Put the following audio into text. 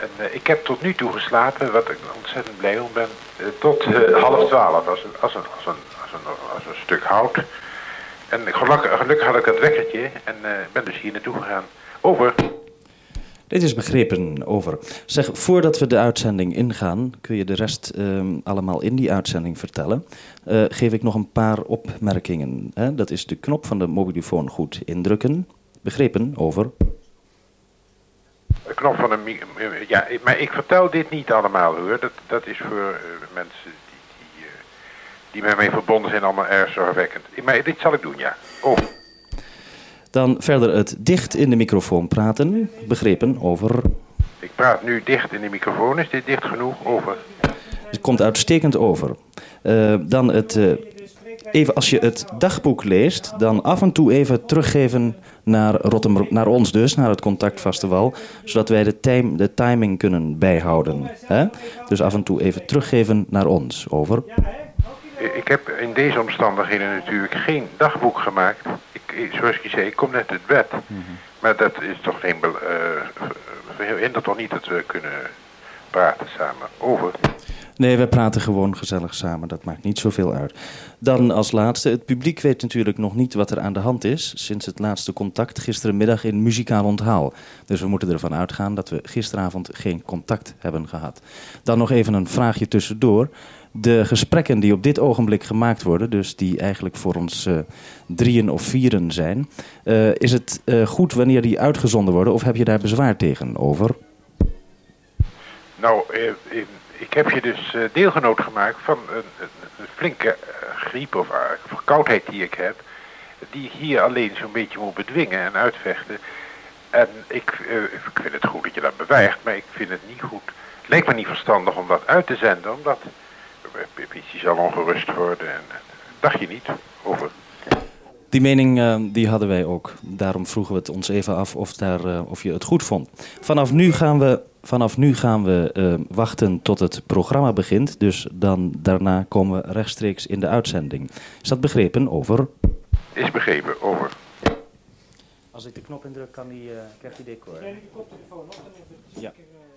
En eh, ik heb tot nu toe geslapen, wat ik ontzettend blij om ben, eh, tot eh, half twaalf, als een, als, een, als, een, als, een, stuk hout. En gelukkig, had ik dat wekkertje en ben dus hier naartoe gegaan. Over. Dit is begrepen over. Zeg, voordat we de uitzending ingaan, kun je de rest ehm, allemaal in die uitzending vertellen. Geef ik nog een paar opmerkingen. Hè? Dat is de knop van de mobielefoon goed indrukken. Begrepen over. Knop van een... eh, Ja, ik- maar ik vertel dit niet allemaal hoor. Dat, dat is voor eh, mensen die, die, eh, die met mij verbonden zijn allemaal erg zorgwekkend. Maar dit zal ik doen, ja. Over. Dan verder het dicht in de microfoon praten. Begrepen over. Ik praat nu dicht in de microfoon. Is dit dicht genoeg? Over. Het komt uitstekend over. Dan het. Even als je het dagboek leest, dan af en toe even teruggeven naar, Rotterdam, naar ons dus, naar het contactfestival, zodat wij de, time, de timing kunnen bijhouden. Hè? Dus af en toe even teruggeven naar ons. Over. Ik heb in deze omstandigheden natuurlijk geen dagboek gemaakt. Ik, zoals ik je zei, ik kom net uit bed. Maar dat is toch geen... eh, verhindert toch niet dat we kunnen praten samen. Over. Nee, we praten gewoon gezellig samen. Dat maakt niet zoveel uit. Dan als laatste, het publiek weet natuurlijk nog niet wat er aan de hand is sinds het laatste contact gisterenmiddag in muzikaal onthaal. Dus we moeten ervan uitgaan dat we gisteravond geen contact hebben gehad. Dan nog even een vraagje tussendoor. De gesprekken die op dit ogenblik gemaakt worden, dus die eigenlijk voor ons eh, drieën of vieren zijn, eh, is het eh, goed wanneer die uitgezonden worden of heb je daar bezwaar tegen? Over. Nou, eh, ik heb je dus eh, deelgenoot gemaakt van een, flinke eh, griep of verkoudheid die ik heb. Die ik hier alleen zo'n beetje moet bedwingen en uitvechten. En ik, ik vind het goed dat je dat beweegt, maar ik vind het niet goed. Het lijkt me niet verstandig om dat uit te zenden, omdat Pietje zal ongerust worden. En, dacht je niet? Over. Die mening die hadden wij ook. Daarom vroegen we het ons even af of, daar, of je het goed vond. Vanaf nu gaan we, vanaf nu gaan we eh, wachten tot het programma begint. Dus dan daarna komen we rechtstreeks in de uitzending. Is dat begrepen? Over. Is begrepen, over. Als ik de knop indruk, kan die, krijgt hij decor. Neem de koptelefoon op, dan even Ja.